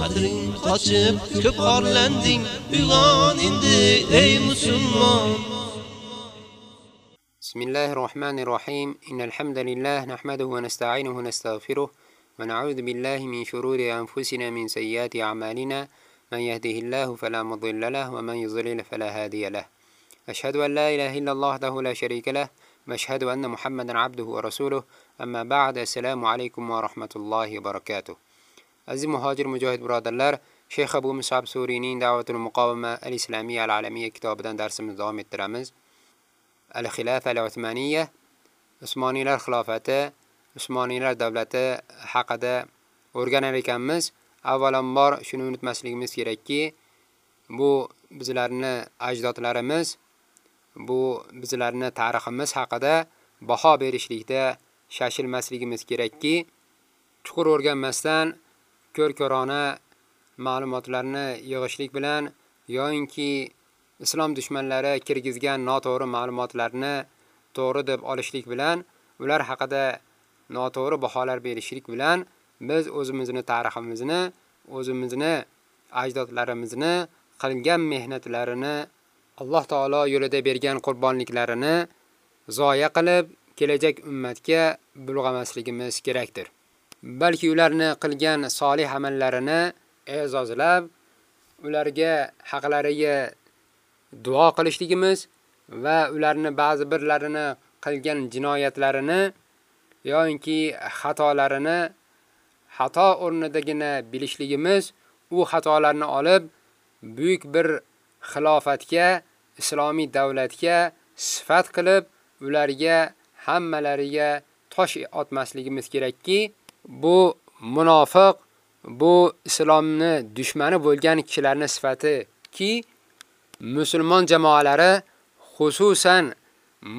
Qadring qochib ko'p xorlanding uyg'on endi ey musulmon بسم الله الرحمن الرحيم إن الحمد لله نحمده ونستعينه ونستغفره ونعوذ بالله من شرور أنفسنا من سيئات أعمالنا من يهده الله فلا مضل له ومن يضلل فلا هادي له أشهد أن لا إله إلا الله وحده لا شريك له وأشهد أن محمدا عبده ورسوله أما بعد السلام عليكم ورحمة الله وبركاته Aziz muhojir mujohid birodarlar, Sheyx Abu Musab Suriyning Da'vatul Muqawama al-Islamiyya al-Alamiyya kitobidan darsimizni davom ettiramiz. Al-Khilafa al-Uthmaniyya Usmoniylar xilofati, Usmoniylar davlati haqida o'rganar ekanmiz. Avvalambor shuni unutmasligimiz kerakki, bu bizlarni ajdodlarimiz, bu bizlarni tariximiz haqida baho berishlikda shashilmasligimiz kerakki, chuqur o'rganmasdan ko'r-ko'rona ma'lumotlarni yig'ishlik bilan yoinki islom dushmanlari kirgizgan noto'g'ri ma'lumotlarni to'g'ri deb olishlik bilan ular haqida noto'g'ri baholar berishlik bilan biz o'zimizni tariximizni, o'zimizni ajdodlarimizni qilgan mehnatlarini Alloh taolo yo'lida bergan qurbonliklarini zoya qilib kelajak ummatga bulg'amasligimiz kerakdir. Balki ularni qilgan solih amallarini e'zozlab, ularga haqlariga duo qilishligimiz va ularni ba'zi birlarini qilgan jinoyatlarini yoki xatolarini xato o'rnidagina bilishligimiz, u xatolarni olib buyuk bir xilofatga, islomiy davlatga sifat qilib, ularga hammalariga tosh otmasligimiz kerakki, bu munofiq, bu islomni dushmani bo'lgan kishilarning sifati ki musulmon jamoalari xususan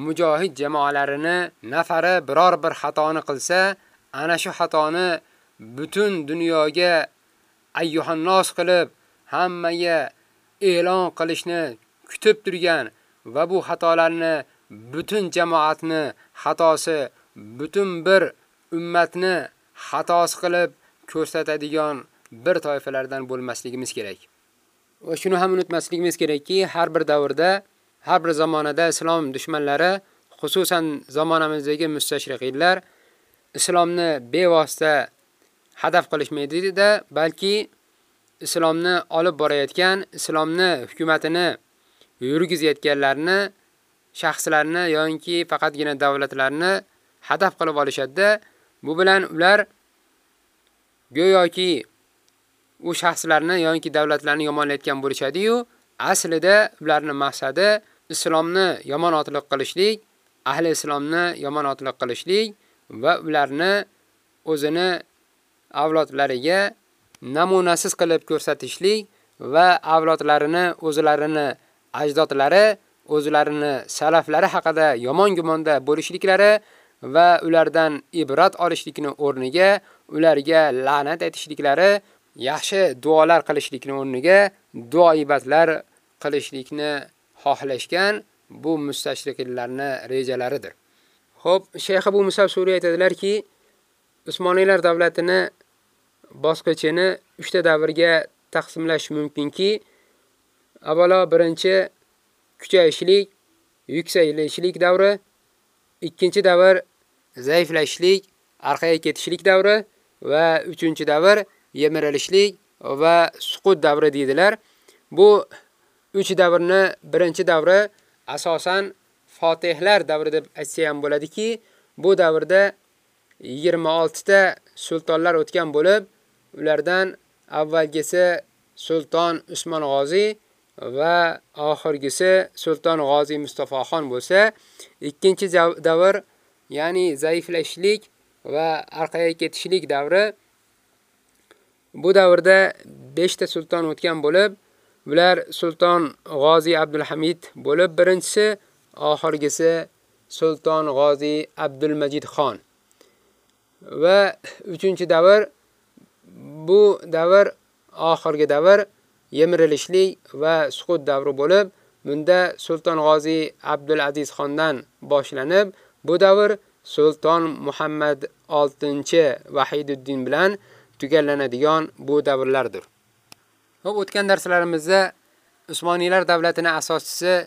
mujohid jamoalarini nafari biror bir xatoni qilsa, ana shu xatoni butun dunyoga ayyuhannos qilib hammaga e'lon qilishni kutib turgan va bu xatolarni butun jamoatni xatosi, butun bir ummatni xatosi qilib ko'rsatadigan bir toifalardan bo'lmasligimiz kerak. Va shuni ham unutmasligimiz kerakki, har bir davrda, har bir zamonada islom dushmanlari, xususan zamonamizdagi mustashriqiylar islomni bevosita hadaf qilishmaydi-da, balki islomni olib borayotgan, islomni hukumatini yurgizayotganlarni, shaxslarni yoki faqatgina davlatlarni hadaf qilib olishadi. Bu bilan ular go'yoki u shaxslarni yoki davlatlarni yomonlayotgan bo'lishadi-yu, aslida ularning maqsadi islomni yomon otliq qilishlik, ahli islomni yomon otliq qilishlik va ularni o'zini avlodlariga namunasiz qilib ko'rsatishlik va avlodlarini o'zlarini ajdodlari, o'zlarini salaflari haqida yomon gumonda bo'lishliklari va ulardan ibrat olishlikni o'rniga ularga la'nat aytishliklari, yaxshi duolar qilishlikni o'rniga duoibatlar qilishlikni xohlashgan bu mustashriqlarning rejalaridir. Xo'p, Shayx Abu Musab Suriy aytadilarki, Usmoniylar davlatini bosqichini 3 ta davrga taqsimlash mumkinki, avvalo birinchi kuchayishlik, yuksayishlik davri, ikkinchi davr zaiflashlik, orqaga ketishlik davri va 3-davr yemirilishlik va suqut davri deydilar. Bu 3 davrni birinchi davri asosan Fotihlar davri deb aytsa ham bo'ladiki, bu davrda 26 ta sultonlar o'tgan bo'lib, ulardan avvalgisi Sulton Usmon G'ozi va oxirgisi Sulton G'ozi Mustafoxon bo'lsa, ikkinchi davr ya'ni zaiflashlik va orqaga ketishlik davri bu davrda 5 ta sulton o'tgan bo'lib, ular Sulton G'ozi Abdulhamid bo'lib, birinchisi, oxirgisi Sulton G'ozi Abdulmajid xon. Va 3-davr bu davr oxirgi davr yemirilishlik va suqut davri bo'lib, bunda Sulton G'ozi Abdulaziz xondan boshlanib, bu davr Sultan Muhammad 6-Vahiduddin bilan tugallanadigan bu davrlardir. Xo'p, o'tgan darslarimizda Usmoniylar davlatining asoschisi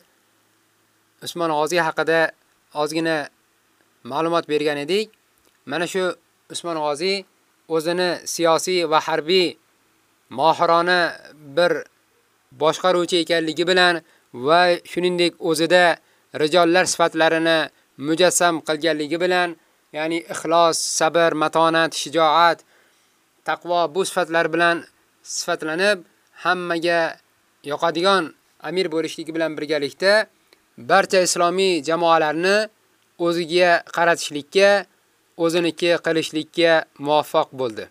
Usmon G'oziy haqida ozgina ma'lumot bergan edik. Mana shu Usmon G'oziy o'zini siyosiy va harbiy mohirona bir boshqaruvchi ekanligi bilan va shuningdek o'zida rijollar sifatlarini mujassam qilganligi bilan, ya'ni ixlos, sabr, matonat, shijoat, taqvo bu sifatlar bilan sifatlanib, hammaga yoqadigan amir bo'lishligi bilan birgalikda barcha islomiy jamoalarni o'ziga qaratishlikka, o'ziniki qilishlikka muvaffaq bo'ldi.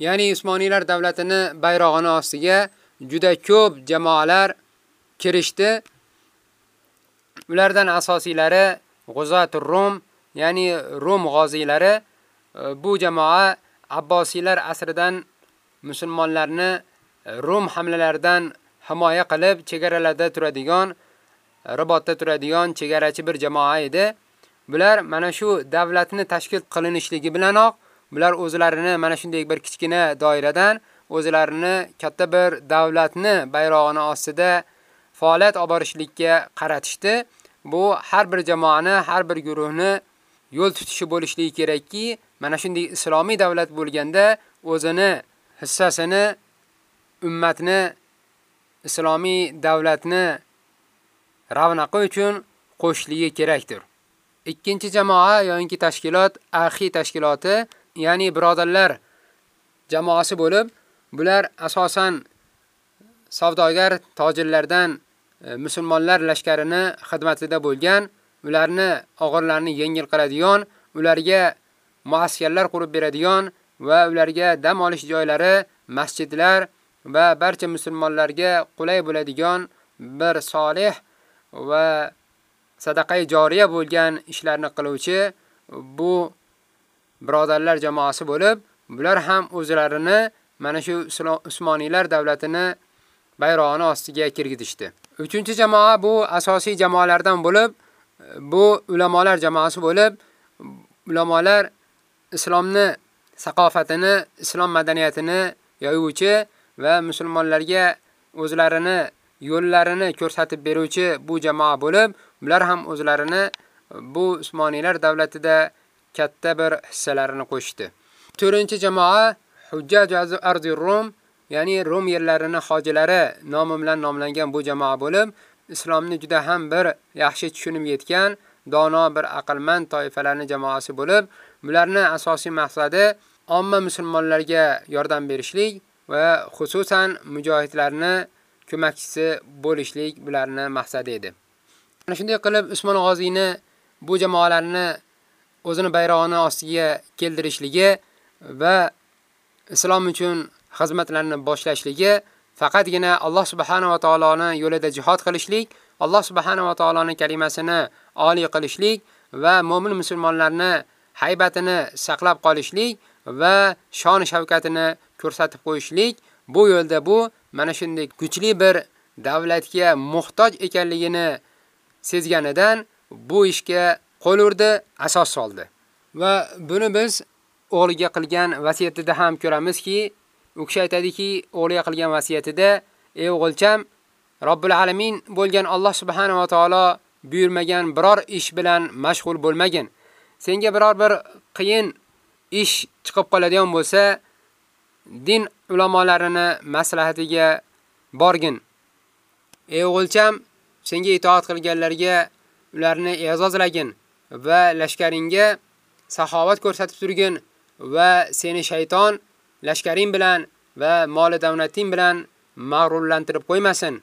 Ya'ni Usmoniylar davlatini bayrog'ini ostiga juda ko'p jamoalar kirishdi. Ulardan asosiylari G'uzatur Rum, ya'ni Rum g'ozilari. E, bu jamoa Abbosiylar asridan musulmonlarni e, Rum hamlalaridan himoya qilib, chegaralarda turadigan, e, ribotda turadigan chegarachi bir jamoa edi. Bular mana shu davlatni tashkil qilinishligi bilanoq bular o'zlarini mana shunday bir kichkina doiradan o'zlarini katta bir davlatni bayrog'ini ostida faoliyat olib borishlikka qaratishdi. Bu har bir jamoani, har bir guruhni yo'l tutishi bo'lishligi kerakki, mana shunday islomiy davlat bo'lganda o'zini hissasini ummatni islomiy davlatni ravnaqi uchun qo'shligi kerakdir. Ikkinchi jamoa yoki tashkilot axiy tashkiloti, ya'ni birodarlar jamoasi bo'lib, bular asosan savdogar tojirlardan E, musulmonlar lashkarini xizmatida bo'lgan, ularni og'irlarni yengil qiladigan, ularga muaskarlar qurib beradigan va ularga dam olish joylari, masjidlar va barcha musulmonlarga qulay bo'ladigan bir solih va sadaqai joriya bo'lgan ishlarni qiluvchi bu birodarlar jamoasi bo'lib, bular ham o'zlarini mana shu Usmoniylar davlatini bayrog'ini ostiga kirgizishdi. 3-jamoa bu asosiy jamoalardan bo'lib, bu ulamolar jamoasi bo'lib, ulamolar islomni saqofatini, islom madaniyatini yoyuvchi va musulmonlarga o'zlarini yo'llarini ko'rsatib beruvchi bu jamoa bo'lib, ular ham o'zlarini bu Usmoniylar davlatida katta bir hissalarini qo'shdi. 4-jamoa Hujjaj arzi Rum, ya'ni Rum yerlarini hojilari nomi bilan nomlangan bu jamoa bo'lib, islomni juda ham bir yaxshi tushunib yetgan dono bir aqlmand toifalarning jamoasi bo'lib, bularning asosiy maqsadi omma musulmonlarga yordam berishlik va xususan mujohidlarni ko'makchisi bo'lishlik bularning maqsadi edi. Mana shunday qilib Usmon G'oziyni bu jamoalarni o'zini bayrog'ini ostiga keltirishligi va islom uchun xizmatlarni boshlashligi faqatgina Alloh subhanahu va taoloning yo'lida jihad qilishlik, Alloh subhanahu va taoloning kalimasini oliy qilishlik va mu'min musulmonlarni haybatini saqlab qolishlik va shon shavkatini ko'rsatib qo'yishlik bu yo'lda bu mana shunday kuchli bir davlatga muhtoj ekanligini sezganidan bu ishga qo'l urdi, asos soldi. Va buni biz o'g'liga qilgan vasiyatida ham ko'ramizki, u kishi aytadiki, o'g'liga qilgan vasiyatida, "Ey o'g'ilcham, Robbil alamin bo'lgan Alloh subhanahu va taolo buyurmagan biror ish bilan mashg'ul bo'lmagin. Senga biror bir qiyin ish chiqib qoladigan bo'lsa, din ulamolarini maslahatiga borgin. Ey o'g'ilcham, senga itoat qilganlarga ularni e'zozlagin va lashkaringga saxovat ko'rsatib turgin va seni shayton lashkaring bilan va moli davlating bilan mag'rurlantirib qo'ymasin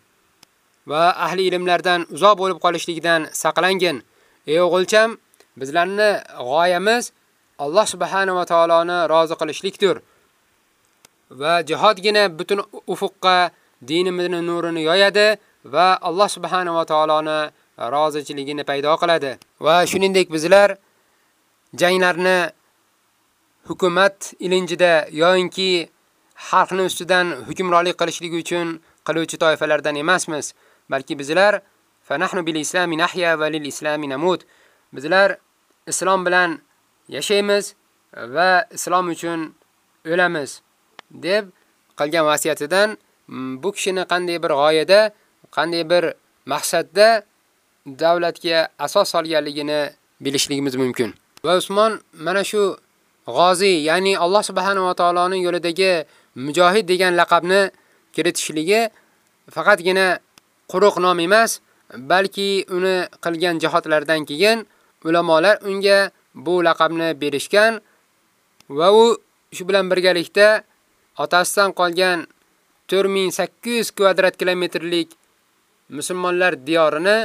va ahli ilmlardan uzoq bo'lib qolishlikdan saqlangin. Ey o'g'ilcham, bizlarni g'oyamiz Alloh subhanahu va taoloni rozi qilishlikdir. Va jihodgina butun ufuqqa dinimizning nurini yoyadi va Alloh subhanahu va taoloni rozichiligini paydo qiladi. Va shuningdek bizlar janglarni hukumat ilinjida yoinki xalqni ustidan hukmronlik qilishlik uchun qiluvchi toifalardan emasmiz, balki bizlar fa nahnu bil islami nahya va lil islami namut. Bizlar islom bilan yashaymiz va islom uchun o'lamiz deb qilgan vasiyatidan mm, bu kishini qanday bir g'oyada, qanday bir maqsadda davlatga asos solganligini bilishligimiz mumkin. Va Usmon mana shu g'ozi, ya'ni Alloh subhanahu va taoloning yo'lidagi mujohid degan laqabni kiritishligi faqatgina quruq nom emas, balki uni qilgan jihatlardan keyin ulamolar unga bu laqabni berishgan va u shu bilan birgalikda otasidan qolgan 4800 kvadrat kilometrlik musulmonlar diyorini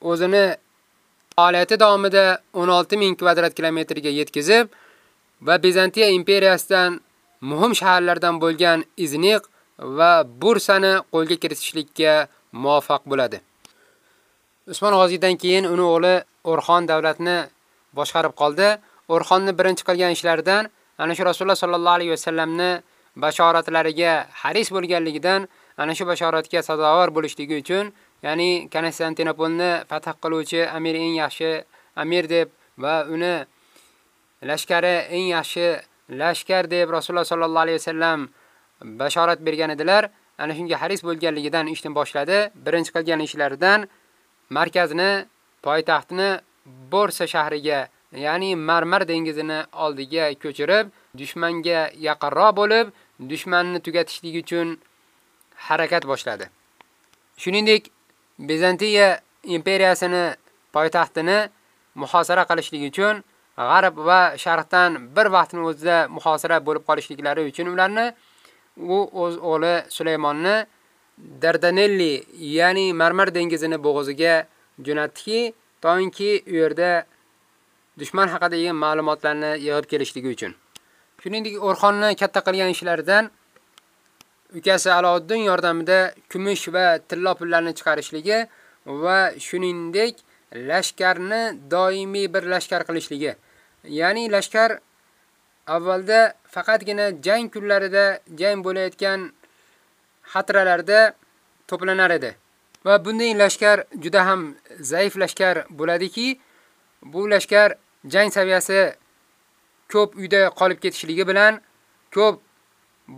o'zini faoliyati davomida 16000 kvadrat kilometrga yetkazib va Bizantiya imperiyasidan muhim shaharlardan bo'lgan Izniq va Bursani qo'lga kiritishlikka muvaffaq bo'ladi. Usmon G'oziydan keyin uni o'g'li O'rxon davlatni boshqarib qoldi. O'rxonni birinchi qilgan ishlaridan ana shu Rasululloh sallallohu alayhi vasallamni bashoratlariga haris bo'lganligidan ana shu bashoratga sazovor bo'lishligi uchun, ya'ni Konstantinopolni fath qiluvchi amir eng yaxshi amir deb va uni lashkari eng yaxshi lashkar deb Rasululloh sallallohu alayhi vasallam bashorat bergan edilar. Ana shunga haris bo'lganligidan ishni boshladi. Birinchi qilgan ishlaridan markazni, poytaxtni Borsa shahriga, ya'ni Marmar dengizini oldiga ko'chirib, dushmanga yaqinroq bo'lib, dushmanni tugatishlik uchun harakat boshladi. Shuningdek, Bizantiya imperiyasini poytaxtini muhosara qilishlik uchun g'arb va sharqdan bir vaqtning o'zida muhosara bo'lib qolishliklari uchun ularni u o'z o'g'li Sulaymonni Dardanelli, ya'ni Marmar dengizini bo'g'oziga jo'natdiki, to'yinki u yerda dushman haqidagi ma'lumotlarni yig'ib kelishligi uchun. Shuningdek, O'rxonni katta qilgan ishlaridan ukasi Aloddin yordamida kumush va tilla pullarni chiqarishligi va shuningdek lashkarni doimiy bir lashkar qilishligi. Ya'ni lashkar avvalda faqatgina jang kunlarida jang bo'layotgan xatralarda to'planar edi. Va bunday lashkar juda ham zaif lashkar bo'ladiki, bu lashkar jang saviyasi ko'p uyda qolib ketishligi bilan, ko'p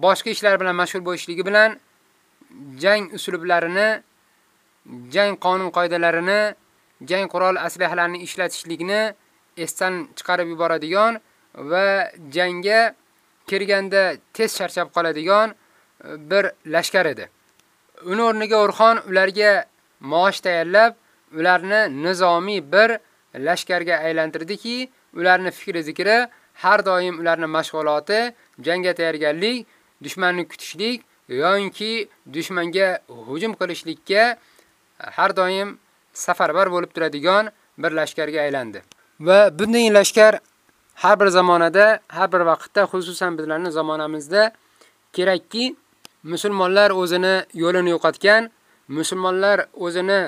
boshqa ishlar bilan mashg'ul bo'lishligi bilan jang uslublarini, jang qonun qoidalarini, jang qurol aslahalarini ishlatishlikni esdan chiqarib yuboradigan va jangga kirganda tez charchab qoladigan e, bir lashkar edi. Uni o'rniga O'rxon ularga maosh tayyorlab, ularni nizomiy bir lashkarga aylantirdiki, ularni fikri zikri har doim ularning mashg'uloti jangga tayyorgarlik, dushmanni kutishlik yoki dushmanga hujum qilishlikka har doim safarbar bo'lib turadigan bir lashkarga aylandi. Va bunday lashkar har bir zamonada, har bir vaqtda, xususan bizlarning zamonamizda kerakki, musulmonlar o'zini yo'lini yo'qotgan, musulmonlar o'zini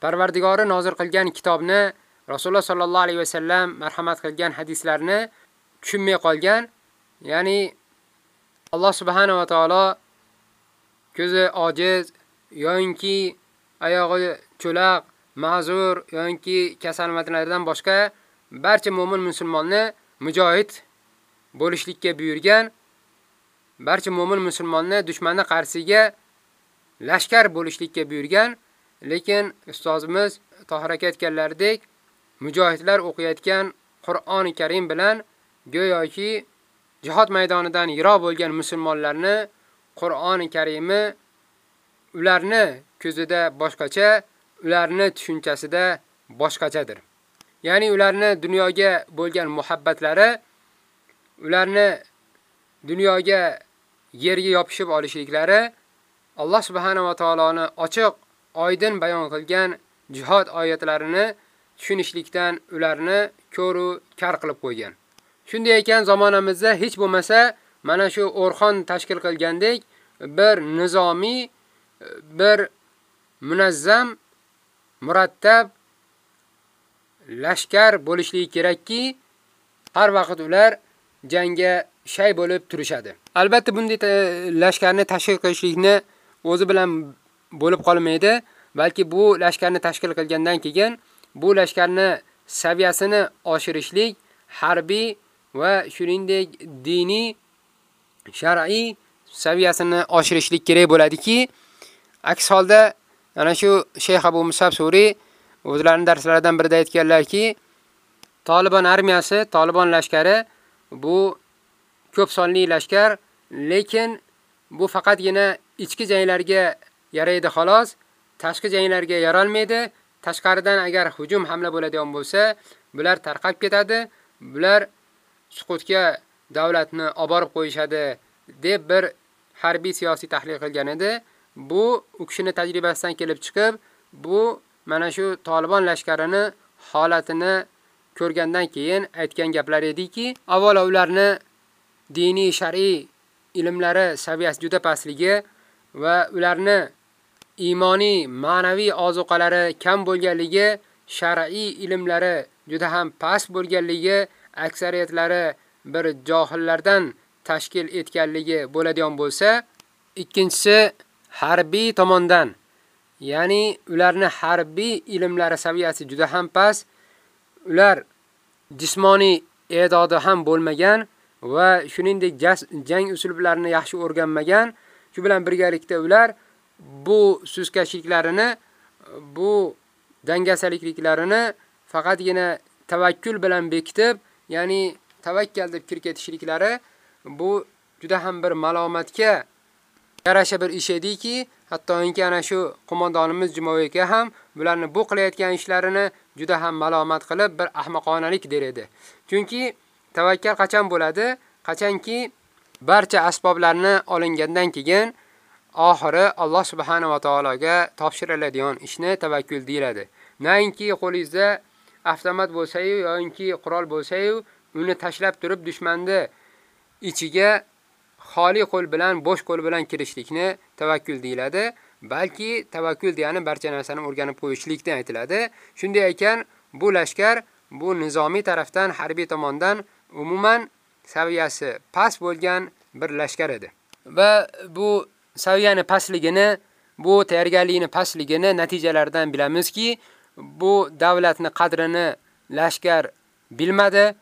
Parvardigori nozil qilgan kitobni Rasululloh sallallohu alayhi va sallam marhamat qilgan hadislarni tushunmay qolgan, ya'ni Alloh subhanahu va taolo ko'zi ojiz yoki oyog'i cho'laq, ma'zur yoki kasalmatlardan boshqa barcha mu'min musulmonni mujohid bo'lishlikka buyurgan, barcha mu'min musulmonni dushmanning qarshisiga lashkar bo'lishlikka buyurgan, lekin ustozimiz Tohir aka aytganlaridek, mujohidlar o'qiyotgan Qur'oni Karim bilan go'yoki jihad maydonidan yiroq bo'lgan musulmonlarni Qur'oni Karimi ularni ko'zida boshqacha, ularni tushunchasida boshqachadir. Ya'ni ularni dunyoga bo'lgan muhabbatlari ularni dunyoga yerga yopishib olishliklari Alloh subhanahu va taoloni ochiq, oydin bayon qilgan jihod oyatlarini tushunishlikdan ularni ko'ru kar qilib qo'ygan. Shunday ekan zamonamizda hech bo'lmasa mana shu O'rxon tashkil qilgandek bir nizomiy bir munazzam, murattab lashkar bo'lishligi kerakki, har vaqt ular jangga shay bo'lib turishadi. Albatta bunday e, lashkarni tashkil qilishlikni o'zi bilan bo'lib qolmaydi, balki bu lashkarni tashkil qilgandan keyin bu lashkarni saviyasini oshirishlik harbiy va shuningdek diniy shar'iy saviyasini oshirishlik kerak bo'ladiki, aks holda ana shu Sheyx Abu Musab Suri o'zlarining darslaridan birida aytganlarki, Taliban armiyasi, Taliban lashkari bu ko'p sonli lashkar, lekin bu faqatgina ichki janglarga yaraydi xolos, tashqi janglarga yaralmaydi. Tashqaridan agar hujum hamla bo'ladigan bo'lsa, bular tarqab ketadi, bular suqutga davlatni olib qo'yishadi deb bir harbiy siyosiy tahlil qilgan edi. Bu u kishini tajribasidan kelib chiqib, bu mana shu Taliban lashkarini holatini ko'rgandan keyin aytgan gaplar ediki, avvalo ularni diniy shar'iy ilmlari saviyasi juda pastligi va ularni iymoniy, ma'naviy ozuqalari kam bo'lganligi, shar'iy ilmlari juda ham past bo'lganligi, aksariyatlari bir johillardan tashkil etganligi bo'ladigan bo'lsa, ikkinchisi harbiy tomondan, ya'ni ularni harbiy ilmlari saviyasi juda ham past, ular jismoniy e'dodi ham bo'lmagan va shuningdek jang usullarini yaxshi o'rganmagan. Shu bilan birgalikda ular bu suskashliklarini, bu dangasalikliklarini faqatgina tavakkul bilan bekitib, ya'ni tavakkal deb kirib ketishliklari bu juda ham bir malomatga yarasha bir ish ediki, hattoki ana shu qo'mondonimiz Jumoviga ham bularni bu qilayotgan ishlarini juda ham malomat qilib bir ahmoqonalik der edi. Chunki tavakkal qachon bo'ladi? Qachonki barcha asboblarni olingandan keyin oxiri Alloh subhanahu va taologa topshiriladigan ishni tavakkul deyiladi. Nainki qo'lingizda avtomat bo'lsa-yu yoki qurol bo'lsa-yu, uni tashlab turib dushmanni ichiga xoli qo'l bilan, bo'sh qo'l bilan kirishlikni tavakkul deyiladi. Balki tavakkul degani barcha narsani o'rganib qo'yishlikdan aytiladi. Shunday ekan, bu lashkar bu nizomiy tarafdan, harbiy tomondan umuman saviyasi past bo'lgan bir lashkar edi. Va bu saviyani pastligini, bu tayyorgarlikni pastligini natijalaridan bilamizki, bu davlatni qadrini lashkar bilmadi.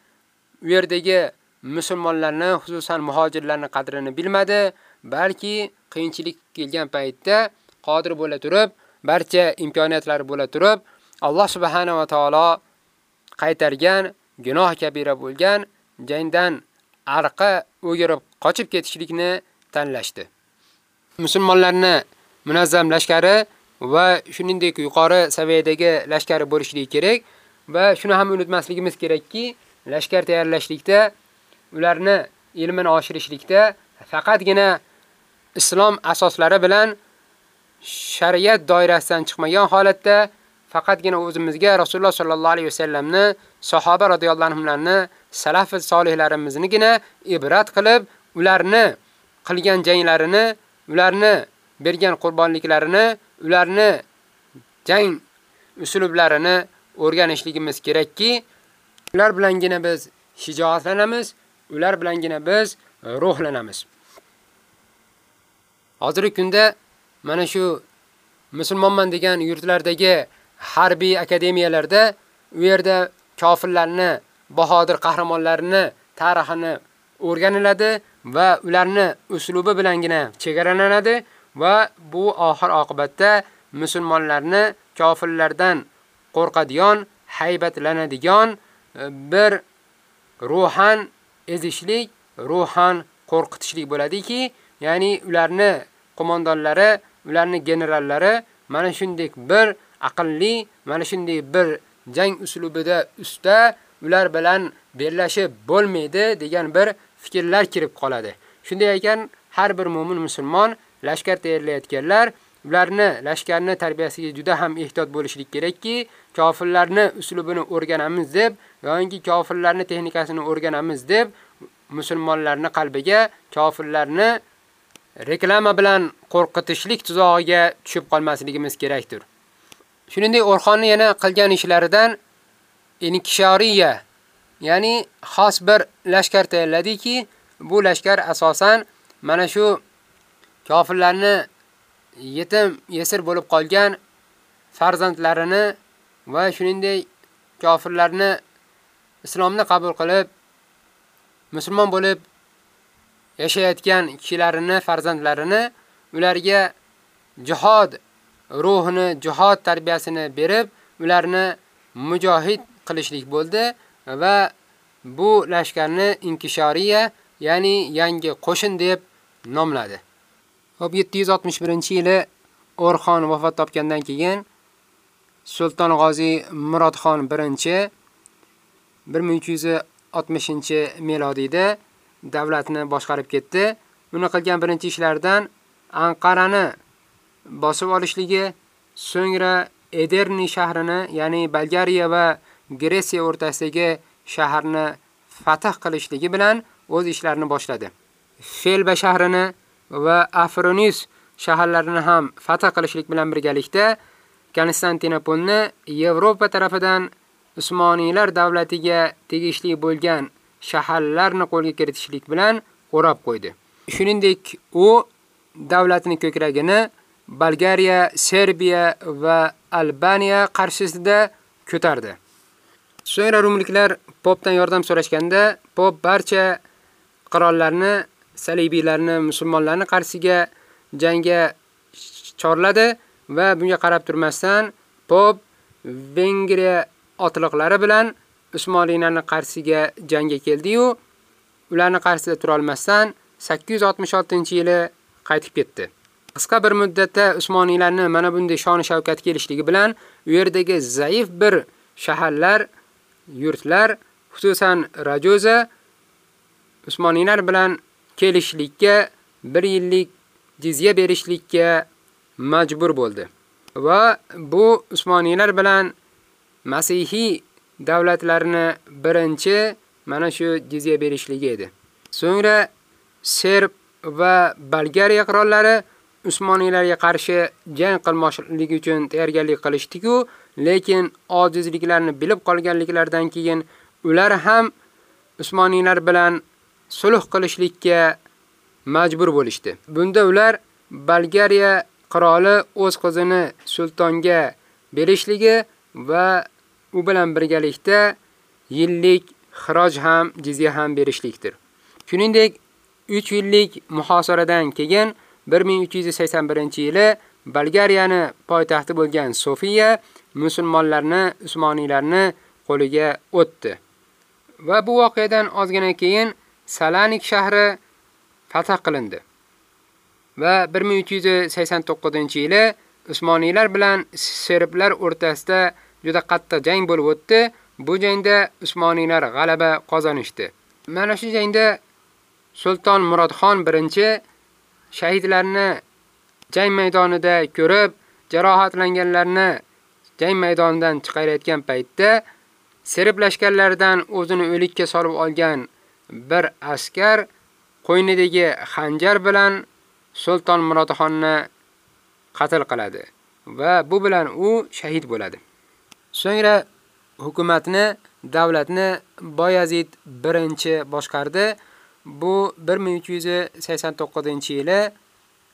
U yerdagi musulmonlarni, xususan muhojirlarni qadrini bilmadi, balki qiyinchilik kelgan paytda qodir bo'la turib, barcha imkoniyatlari bo'la turib, Alloh subhanahu va taolo qaytargan gunoh kabira bo'lgan jangdan arqa o'girib qochib ketishlikni tanlashdi. Musulmonlarni munazzam lashkari va shuningdek yuqori saviyadagi lashkari bo'lishligi kerak va shuni ham unutmasligimiz kerakki, lashkar tayyorlashlikda ularni ilmini oshirishlikda faqatgina islom asoslari bilan shariat doirasidan chiqmagan holatda faqatgina o'zimizga Rasululloh sollallohu alayhi vasallamni, sahoba radhiyallohu anhumlarni, salaf va solihlarimiznigina ibrat qilib, ularni qilgan janglarini, ularni bergan qurbonliklarini, ularni jang uslublarini o'rganishligimiz kerakki, ular bilangina biz shijoatlanamiz, ular bilangina biz ruhlanamiz. Hozirgi kunda mana shu musulmonman degan yurtlardagi harbiy akademiyalarda u yerda kofirlarni, bahodir qahramonlarini tarixini o'rganiladi va ularni uslubi bilangina chegaralanadi va bu oxir oqibatda musulmonlarni kofirlardan qo'rqadigan, haybatlanadigan e, bir ruhan ezishlik, ruhan qo'rqitishlik bo'ladiki, ya'ni ularni qo'mondonlari, ularni generallari mana shunday bir aqlli, mana shunday bir jang uslubida usta ular bilan bellashib bo'lmaydi degan bir fikrlar kirib qoladi. Shunday ekan, har bir mu'min musulmon lashkar tayyorlayotganlar ularni lashkarni tarbiyasiga juda ham ehtiyot bo'lishlik kerakki, kofirlarni uslubini o'rganamiz deb, yoki kofirlarni texnikasini o'rganamiz deb musulmonlarni qalbiga kofirlarni reklama bilan qo'rqitishlik tuzog'iga tushib qolmasligimiz kerakdir. Shuningdek, O'rxonni yana qilgan ishlaridan inkishoriya, ya'ni xos bir lashkar tayyorladiki, bu lashkar asosan mana shu kofirlarni yetim yesir bo'lib qolgan farzandlarini va shuningdek kofirlarni islomni qabul qilib musulmon bo'lib yashayotgan kishilarini, farzandlarini ularga jihad ruhini, jihad tarbiyasini berib, ularni mujohid qilishlik bo'ldi va bu lashkarni inkishoriya, ya'ni yangi qo'shin deb nomladi. Hop 761-yili O'rxon vafot topgandan keyin Sultan G'ozi Murodxon 1 1360-melodiyda davlatni boshqarib ketdi. Buni qilgan birinchi ishlaridan Anqarani bosib olishligi, so'ngra Ederni shahrini, ya'ni Bulgariya va Gretsiya o'rtasidagi shaharni fath qilishligi bilan o'z ishlarini boshladi. Felba shahrini va Afronis shaharlarini ham fath qilishlik bilan birgalikda Konstantinopolni Yevropa tarafidan Usmoniylar davlatiga tegishli bo'lgan shaharlarni qo'lga kiritishlik bilan o'rab qo'ydi. Shuningdek, u davlatining ko'kragini Bulgariya, Serbiya va Albaniya qarshisida ko'tardi. So'ngra rumliklar popdan yordam so'rashganda, pop barcha qirollarni, salibiylarni, musulmonlarni qarshisiga jangga chorladi va bunga qarab turmasdan pop Vengriya otliqlari bilan Usmoniylarning qarshisiga jangga keldi-yu, ularni qarshisida tura olmasdan 866-yili qaytib ketdi. Qisqa bir muddatda Usmoniylarni mana bunday shon shavkat kelishligi bilan u yerdagi zaif bir shaharlar, yurtlar, xususan Rajoza Usmoniylar bilan kelishlikka 1 yillik jizya berishlikka majbur bo'ldi. Va bu Usmoniylar bilan Masihiy davlatlarini birinchi mana shu jizya berishligi edi. So'ngra Serb va Bulgariya qirollari Usmoniylarga qarshi jang qilmoqlik uchun tayyorgarlik qilishdi-ku, lekin ojizliklarini bilib qolganliklaridan keyin ular ham Usmoniylar bilan sulh qilishlikka majbur bo'lishdi. Bunda ular Bulgariya qiroli o'z qizini sultonga berishligi va u bilan birgalikda yillik xiroj ham, jizya ham berishlikdir. Shuningdek, 3 yillik muhosaradan keyin 1381-yili Bulgariyani poytaxti bo'lgan Sofiya musulmonlarni, Usmoniylarni qo'liga o'tdi. Va bu voqeadan ozgina keyin Salanik shahri fath qilindi. Va 1389-yili Usmoniylar bilan serblar o'rtasida juda qattiq jang bo'lib o'tdi. Bu jangda Usmoniylar g'alaba qozonishdi. Mana shu jangda Sultan Murodxon 1 shahidlarni jang maydonida ko'rib, jarohatlanganlarni jang maydonidan chiqarayotgan paytda Serb lashkarlaridan o'zini o'likka solib olgan bir askar qo'ynidagi xanjar bilan Sultan Murodxonni qatl qiladi va bu bilan u shahid bo'ladi. So'ngra hukumatni, davlatni Boyazid 1 boshqardi. Bu 1389-yili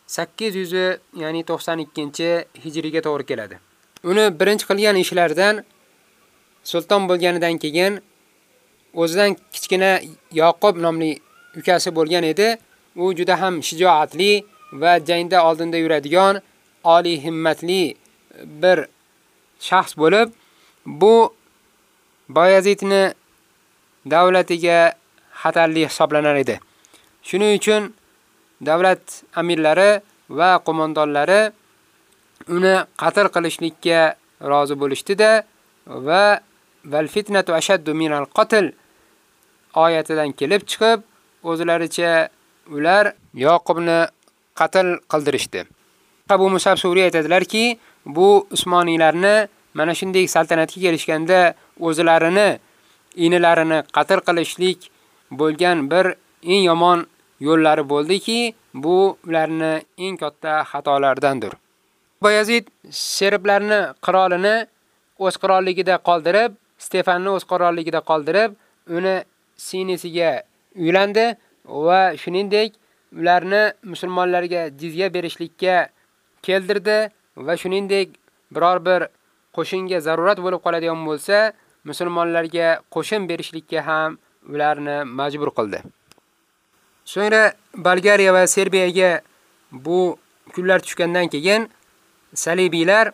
800 ya'ni 92-hijriga to'g'ri keladi. Uni birinchi qilgan ishlaridan sulton bo'lganidan keyin o'zidan kichkina Yaqub nomli ukasi bo'lgan edi. U juda ham shijoatli va jangda oldinda yuradigan oliy himmatli e, bir shaxs bo'lib, Bu Bayazidni davlatiga xatarli hisoblanar edi. Shuning uchun davlat amirlari va qo'mondonlari uni qatl qilishlikka rozi bo'lishdi-da va val fitnatu ashaddu minal qatl oyatidan kelib chiqib, o'zlaricha ular Yoqubni qatl qildirishdi. Abu Musab Suriy aytadilarki, bu Usmoniylarni mana shunday saltanatga kelishganda o'zlarini inilarini qatl qilishlik bo'lgan bir eng yomon yo'llari bo'ldiki, bu ularni eng katta xatolardandir. Bayazid Sheriblarni qirolini o'z qirolligida qoldirib, Stefanni o'z qirolligida qoldirib, uni sinisiga uylandi va shuningdek ularni musulmonlarga jizya berishlikka keldirdi va shuningdek biror bir qo'shinga zarurat bo'lib qoladigan bo'lsa, musulmonlarga qo'shin berishlikka ham ularni majbur qildi. So'ngra Bulgariya va Serbiyaga bu kunlar tushgandan keyin salibiylar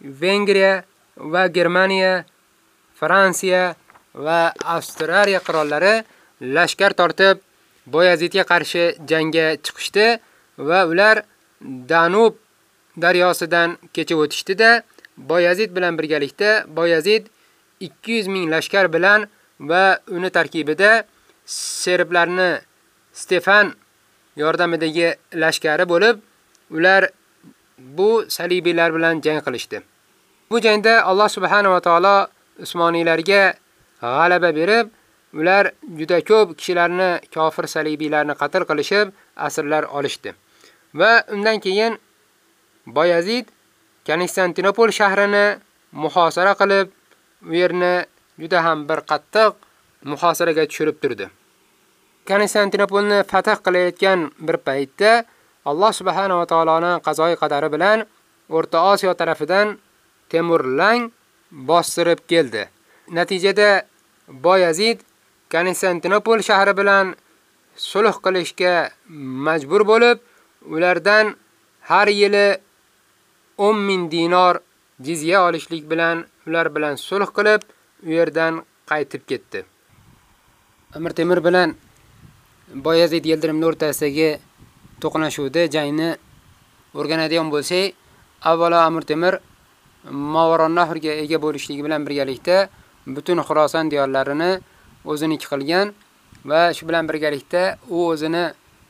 Vengriya va Germaniya, Fransiya va Avstraliya qirollari lashkar tortib Boyazidga qarshi jangga chiqishdi va ular Danub daryosidan kechib o'tishdi-da, Boyazid bilan birgalikda Boyazid 200 ming lashkar bilan va uni tarkibida serblarni Stefan yordamidagi lashkari bo'lib, ular bu salibiylar bilan jang qilishdi. Bu jangda Alloh subhanahu va taolo Usmoniylarga g'alaba berib, ular juda ko'p kishilarni kofir salibiylarni qatl qilishib, asirlar olishdi. Va undan keyin Boyazid Konstantinopol shahrini muhosara qilib, u yerni juda ham bir qattiq muhosaraga tushirib turdi. Konstantinopolni fath qilayotgan bir paytda Alloh subhanahu va taoloning qazoi qadari bilan O'rta Osiyo tarafidan Temurlang bostirib keldi. Natijada Boyazid Konstantinopol shahri bilan sulh qilishga majbur bo'lib, ulardan har yili 10 ming dinar jizya olishlik bilan ular bilan sulh qilib, u yerdan qaytib ketdi. Amir Temur bilan Boyazid Yildirim o'rtasidagi to'qnashuvda jangni o'rganadigan bo'lsak, avvalo Amir Temur Mavaron nahrga ega bo'lishligi bilan birgalikda butun Xuroson diyorlarini o'ziniki qilgan va shu bilan birgalikda u o'zini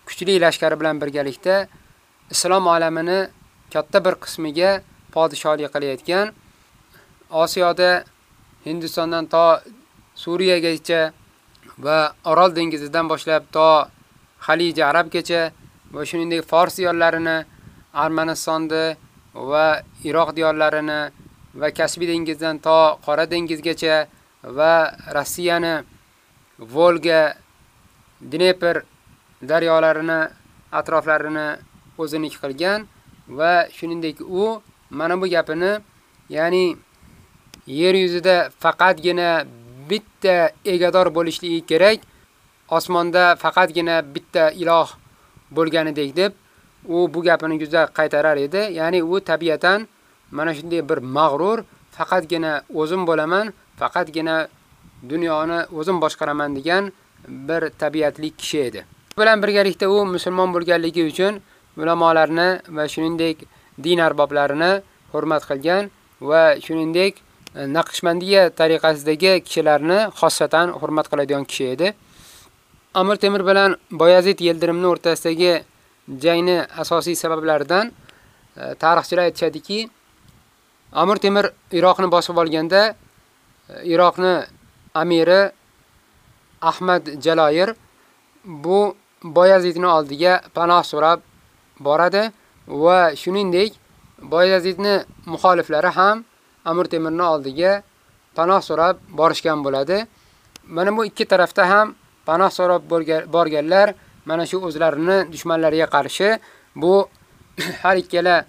kuchli lashkari bilan birgalikda islom olamini katta bir qismiga podshohlik qilayotgan. Osiyoda Hindistondan to Suriyagacha va Orol dengizidan boshlab to Xalij Arabgacha va shuningdek Fors diyorlarini, Armanistonni va Iroq diyorlarini va Kaspiy dengizidan to Qora dengizgacha va Rossiyani Volga, Dnepr daryolarini atroflarini o'ziniki qilgan va shuningdek u mana bu gapini, ya'ni yer yuzida faqatgina bitta egador bo'lishligi kerak, osmonda faqatgina bitta iloh bo'lganidek deb u bu gapini juda qaytarar edi. Ya'ni u tabiatan mana shunday bir mag'rur, faqatgina o'zim bo'laman, faqatgina dunyoni o'zim boshqaraman degan bir tabiatli kishi edi. Bilan birgalikda u musulmon bo'lganligi uchun ulamolarni va shuningdek din arboblarini hurmat qilgan va shuningdek e, Naqshbandiya tariqasidagi kishilarni xossatan hurmat qiladigan kishi edi. Amir Temur bilan Boyazid Yildirimning o'rtasidagi jangni asosiy sabablaridan e, tarixchilar aytishadiki, Amir Temur Iroqni bosib olganda e, Iroqni amiri Ahmad Jaloyir bu Boyazidni oldiga panoh so'rab boradi va shuningdek Boyazidni muxoliflari ham Amir Temirni oldiga panoh so'rab borishgan bo'ladi. Mana bu ikki tarafda ham panoh so'rab borganlar mana shu o'zlarini dushmanlariga qarshi bu har ikkala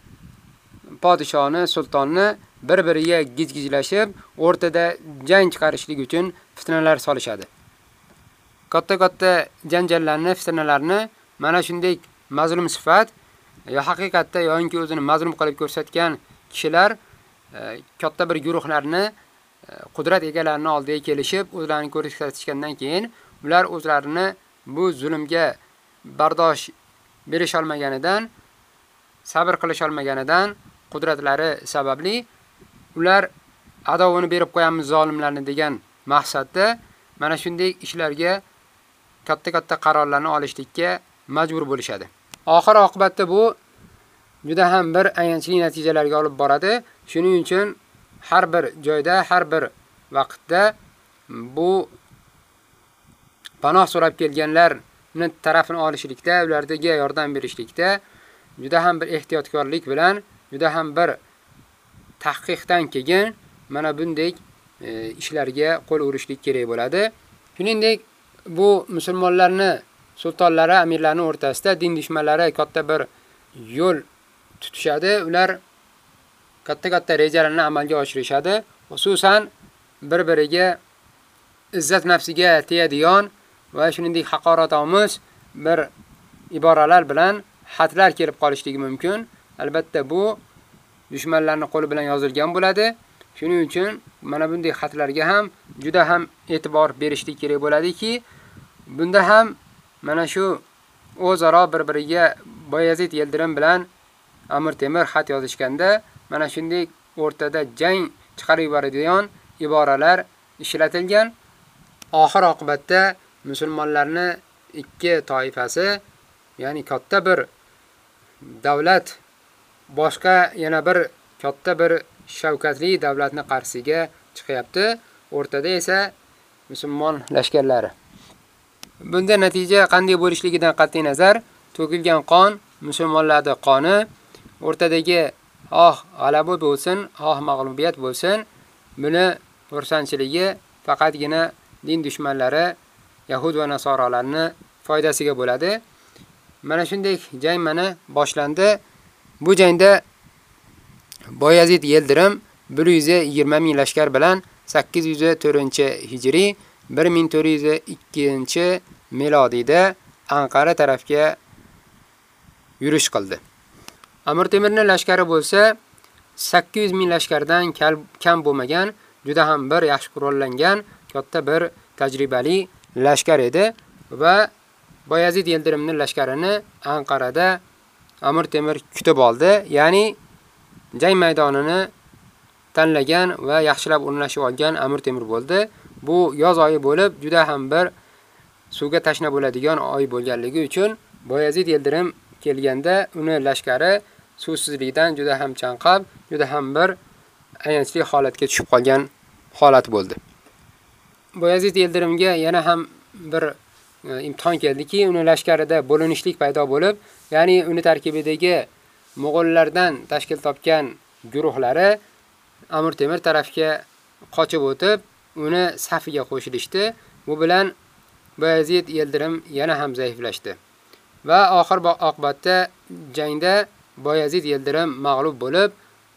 podishoni, sultonni bir-biriga gijgijlashib, o'rtada jang chiqarishlik uchun fitnalar solishadi. Katta-katta janjallarni, fitnalarni mana shunday mazlum sifat yo haqiqatda yoki o'zini mazlum qilib ko'rsatgan kishilar e, katta bir guruhlarni e, qudrat egalarini oldiga kelishib, o'zlarini ko'rsatishgandan keyin ular o'zlarini bu zulmga bardosh berish olmaganidan, sabr qilish olmaganidan, qudratlari sababli ular adovini berib qo'yamiz zolimlarni degan maqsadda mana shunday ishlarga katta-katta qarorlarni olishlikka majbur bo'lishadi. Oxir oqibatda bu juda ham bir ayanchli natijalarga olib boradi. Shuning uchun har bir joyda, har bir vaqtda bu panoh so'rab kelganlarni tarafini olishlikda, ularga yordam berishlikda juda ham bir ehtiyotkorlik bilan, juda ham bir tahqiqdan keyin mana bunday e, ishlarga qo'l urishlik kerak bo'ladi. Shuningdek, bu musulmonlarni sultonlari, amirlarning o'rtasida din dushmanlari katta bir yo'l tutishadi. Ular katta-katta rejalarni amalga oshirishadi. Xususan bir-biriga izzat nafsiga tegadigan va shuningdek haqoratomuz bir iboralar bilan xatlar kelib qolishligi mumkin. Albatta bu dushmanlarning qo'li bilan yozilgan bo'ladi. Shuning uchun mana bunday xatlarga ham juda ham e'tibor berishlik kerak bo'ladiki, bunda ham mana shu o'zaro bir-biriga Boyazid Yildirim bilan Amir Temur xat yozishganda mana shunday o'rtada jang chiqarib yuboradigan iboralar ishlatilgan. Oxir oqibatda musulmonlarni ikki toifasi, ya'ni katta bir davlat boshqa yana bir katta bir shavkatli davlatni qarshisiga chiqyapti. O'rtada esa musulmon lashkarlari. Bunda natija qanday bo'lishligidan qat'iy nazar, to'kilgan qon musulmonlarning qoni, o'rtadagi oh g'alaba bo'lsin, oh mag'lubiyat bo'lsin, buni xursandchiligi faqatgina din dushmanlari Yahud va nasoralarni foydasiga bo'ladi. Mana shunday jang mana boshlandi. Bu jangda Boyazid Yildirim 120 ming lashkar bilan 804-hijriy 1402 milodiyda Anqara tarafga yurish qildi. Amir Temirning lashkari bo'lsa 800 ming lashkardan kam bo'lmagan, juda ham bir yaxshi qurollangan, katta bir tajribali lashkar edi va Boyazid Yildirimning lashkarini Anqarada Amir Temur kutib oldi. Ya'ni jang maydonini tanlagan va yaxshilab o'rnashib olgan Amir Temur bo'ldi. Bu yoz oyi bo'lib, juda ham bir suvga tashna bo'ladigan oy bo'lganligi uchun Boyazid Yildirim kelganda uni lashkari suvsizlikdan juda ham chanqab, juda ham bir ayanchli holatga tushib qolgan holat bo'ldi. Boyazid Yildirimga yana ham bir e, imtihon keldiki, uni lashkarida bo'linishlik paydo bo'lib, ya'ni uni tarkibidagi Mo'g'ullardan tashkil topgan guruhlari Amir Temur tarafga qochib o'tib, uni safiga qo'shilishdi. Bu bilan Boyazid Yildirim yana ham zaiflashdi. Va oxir oqibatda jangda Boyazid Yildirim mag'lub bo'lib,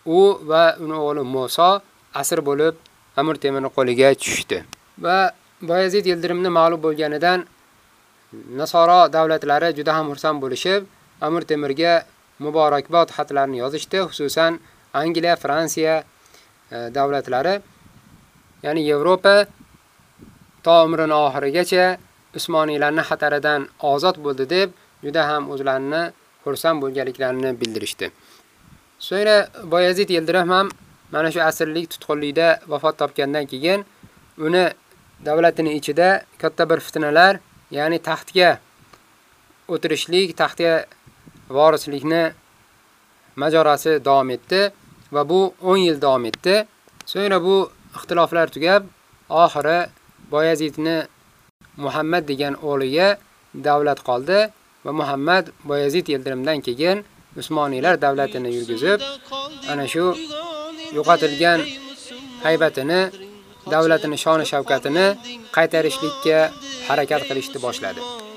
u va uni o'g'li Musa asir bo'lib Amir Temurning qo'liga tushdi. Va Boyazid Yildirimni mag'lub bo'lganidan Nasoro davlatlari juda ham xursand bo'lishib, Amir Temurga muborakbod xatlarini yozishdi, xususan Angliya, Fransiya e, davlatlari, ya'ni Yevropa to oxirigacha Usmoniylarning xataridan ozod bo'ldi deb juda ham o'zlarini xursand bo'lganliklarini bildirishdi. So'ngra Boyazid Yildirim ham mana shu asrlik tutqunlikda vafot topgandan keyin uni davlatining ichida katta bir fitnalar, ya'ni taxtga o'tirishlik, taxtga vorislikni majorasi davom etdi va bu 10 yil davom etdi. So'ngra bu ixtiloflar tugab, oxiri Boyazidni Muhammad degan o'g'liga davlat qoldi va Muhammad Boyazid Yildirimdan keyin Usmoniylar davlatini yurgizib, ana shu yo'qotilgan haybatini, davlatini shoni shavkatini qaytarishlikka harakat qilishni boshladi.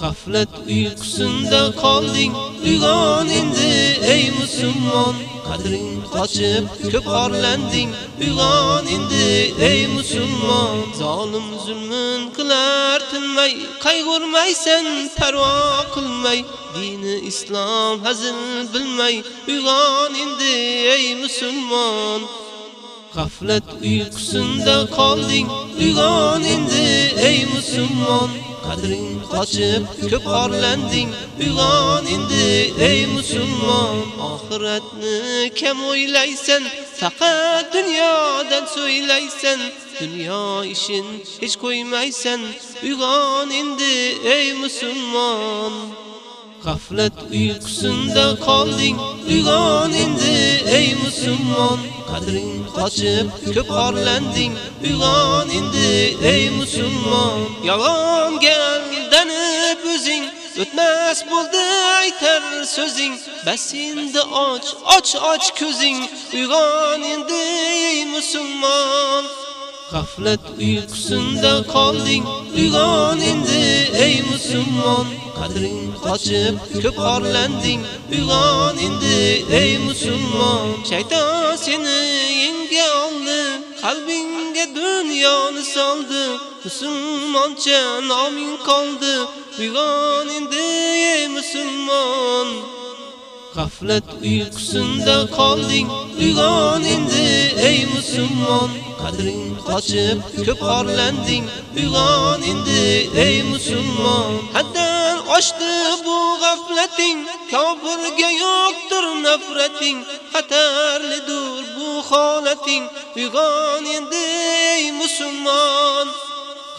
G'aflat uyqusinda qolding, uyg'on endi ey musulmon. Qadring qochib, ko'p orlanding, uyg'on endi ey musulmon. Zolim zulmun qilar tinmay, qayg'urmaysan, parvo qilmay, dini islom hazil bilmay, uyg'on endi ey musulmon. G'aflat uyqusinda qolding, uyg'on endi ey musulmon. Qadring qochib, ko'p orlanding, uyg'on endi ey musulmon. Oxiratni kam o'ylaysan? Faqat dunyodan so'ylaysan. Dunyo ishin hech qo'ymaysan. Uyg'on endi ey musulmon. G'aflat uyqusinda qolding, uyg'on endi ey musulmon. Qadring qochib, ko'p orlanding, uyg'on ey musulmon. Yolg'onga aldanib o'tmas bo'ldi aytar so'zing bas endi och och och ko'zing uyg'on endi ey musulmon G'aflat uyqusinda qolding, uyg'on endi ey musulmon. Qadring qochib, ko'p orlanding, uyg'on ey musulmon. Shayton seni yenga oldi, qalbingga dunyoni soldi. Musulmoncha noming qoldi, uyg'on endi ey musulmon. G'aflat uyqusinda qolding, uyg'on endi ey musulmon. Qadring qochib, ko'p orlanding, uyg'on endi ey musulmon. Haddan oshdi bu g'aflating, kofirga yo'qdir nafrating, xatarlidir bu holating, uyg'on endi ey musulmon.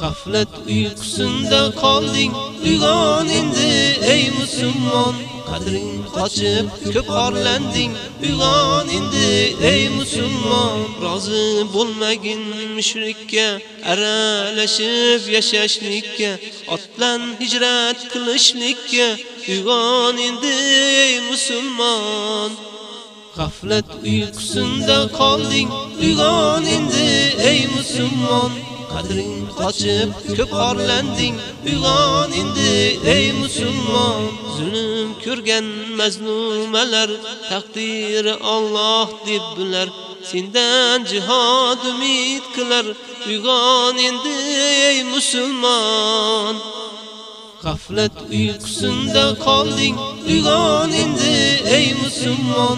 G'aflat uyqusinda qolding, uyg'on endi ey musulmon. Qadring qochib, ko'p orlanding, uyg'on endi ey musulmon. Rozi bo'lmagin mushrikka, aralashib yashashlikka, otlan hijrat qilishlikka, uyg'on endi ey musulmon. G'aflat uyqusinda qolding, uyg'on endi ey musulmon. Qadring qochib, ko'p orlanding, uyg'on endi ey musulmon. Zulm ko'rgan mazlumalar taqdiri Alloh deb bular Sendan jihad umid qilar, uyg'on endi ey musulmon. G'aflat uyqusinda qolding, uyg'on endi ey musulmon.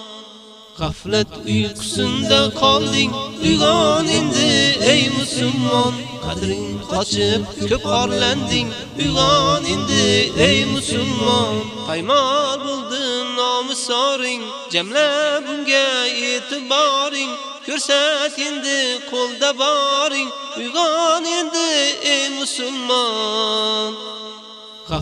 G'aflat uyqusinda qolding, uyg'on endi ey musulmon. Qadring qochib, ko'p orlanding, uyg'on endi ey musulmon. Paymol bo'ldi nomusoring, jamla bunga e'tiboring. Ko'rsat endi qo'lda boring, uyg'on endi ey musulmon.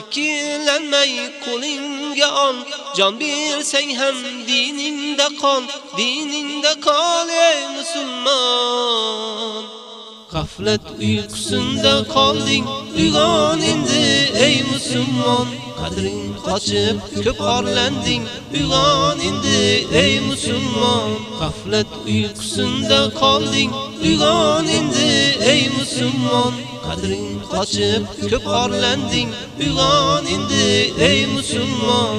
ikkilanmay qo'lingga ol jon bersang ham diningda qol diningda qol ey musulmon G'aflat uyqusinda qolding, uyg'on endi ey musulmon. Qadring qochib, ko'p orlanding, uyg'on endi ey musulmon. G'aflat uyqusinda qolding, uyg'on endi ey musulmon. Qadring qochib, ko'p orlanding, uyg'on endi ey musulmon.